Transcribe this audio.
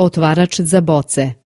Otvarač za boce.